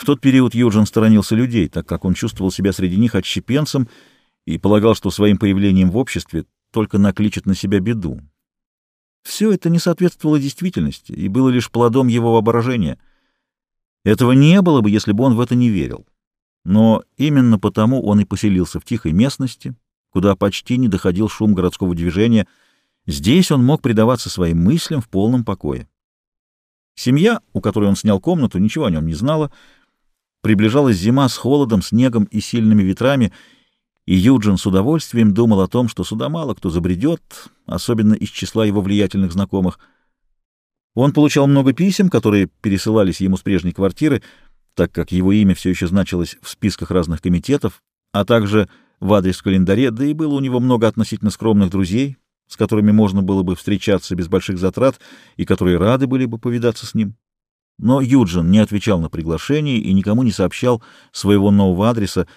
В тот период Юджин сторонился людей, так как он чувствовал себя среди них отщепенцем и полагал, что своим появлением в обществе только накличет на себя беду. Все это не соответствовало действительности и было лишь плодом его воображения. Этого не было бы, если бы он в это не верил. Но именно потому он и поселился в тихой местности, куда почти не доходил шум городского движения. Здесь он мог предаваться своим мыслям в полном покое. Семья, у которой он снял комнату, ничего о нем не знала, — Приближалась зима с холодом, снегом и сильными ветрами, и Юджин с удовольствием думал о том, что сюда мало кто забредет, особенно из числа его влиятельных знакомых. Он получал много писем, которые пересылались ему с прежней квартиры, так как его имя все еще значилось в списках разных комитетов, а также в адрес в календаре, да и было у него много относительно скромных друзей, с которыми можно было бы встречаться без больших затрат и которые рады были бы повидаться с ним. Но Юджин не отвечал на приглашение и никому не сообщал своего нового адреса.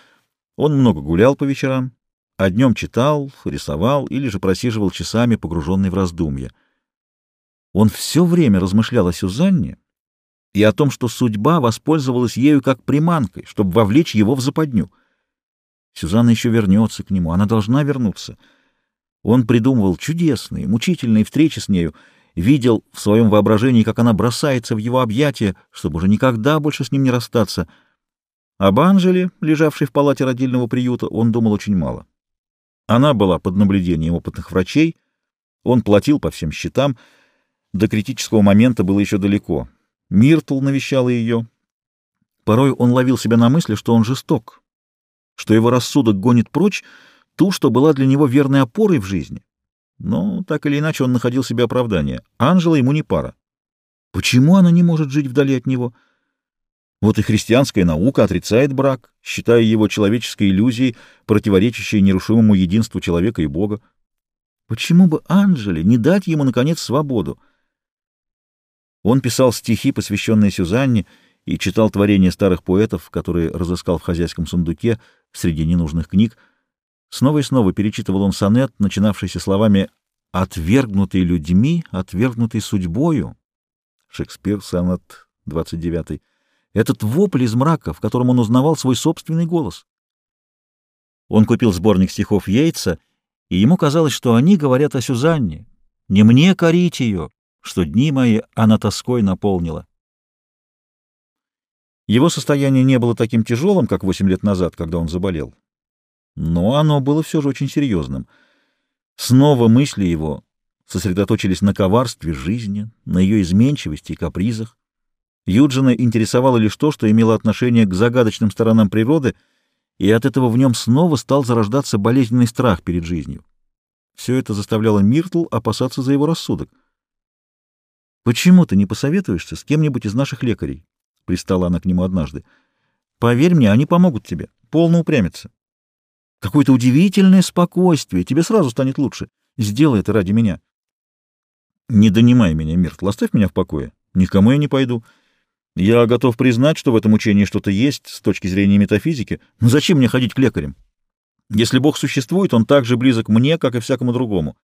Он много гулял по вечерам, а днем читал, рисовал или же просиживал часами, погруженный в раздумья. Он все время размышлял о Сюзанне и о том, что судьба воспользовалась ею как приманкой, чтобы вовлечь его в западню. Сюзанна еще вернется к нему, она должна вернуться. Он придумывал чудесные, мучительные встречи с нею, видел в своем воображении, как она бросается в его объятия, чтобы уже никогда больше с ним не расстаться. Об Анжеле, лежавшей в палате родильного приюта, он думал очень мало. Она была под наблюдением опытных врачей, он платил по всем счетам, до критического момента было еще далеко. Миртл навещала ее. Порой он ловил себя на мысли, что он жесток, что его рассудок гонит прочь ту, что была для него верной опорой в жизни, но так или иначе он находил себе оправдание. Анжела ему не пара. Почему она не может жить вдали от него? Вот и христианская наука отрицает брак, считая его человеческой иллюзией, противоречащей нерушимому единству человека и Бога. Почему бы Анжеле не дать ему, наконец, свободу? Он писал стихи, посвященные Сюзанне, и читал творения старых поэтов, которые разыскал в хозяйском сундуке среди ненужных книг, Снова и снова перечитывал он сонет, начинавшийся словами «отвергнутый людьми, отвергнутый судьбою». Шекспир, сонет 29. Этот вопль из мрака, в котором он узнавал свой собственный голос. Он купил сборник стихов Йейтса, и ему казалось, что они говорят о Сюзанне. «Не мне корить ее, что дни мои она тоской наполнила». Его состояние не было таким тяжелым, как восемь лет назад, когда он заболел но оно было все же очень серьезным. Снова мысли его сосредоточились на коварстве жизни, на ее изменчивости и капризах. Юджина интересовало лишь то, что имело отношение к загадочным сторонам природы, и от этого в нем снова стал зарождаться болезненный страх перед жизнью. Все это заставляло Миртл опасаться за его рассудок. «Почему ты не посоветуешься с кем-нибудь из наших лекарей?» — пристала она к нему однажды. «Поверь мне, они помогут тебе. Полно упрямиться. Какое-то удивительное спокойствие. Тебе сразу станет лучше. Сделай это ради меня. Не донимай меня, Миртл. Оставь меня в покое. Никому я не пойду. Я готов признать, что в этом учении что-то есть с точки зрения метафизики. Но зачем мне ходить к лекарям? Если Бог существует, он так же близок мне, как и всякому другому.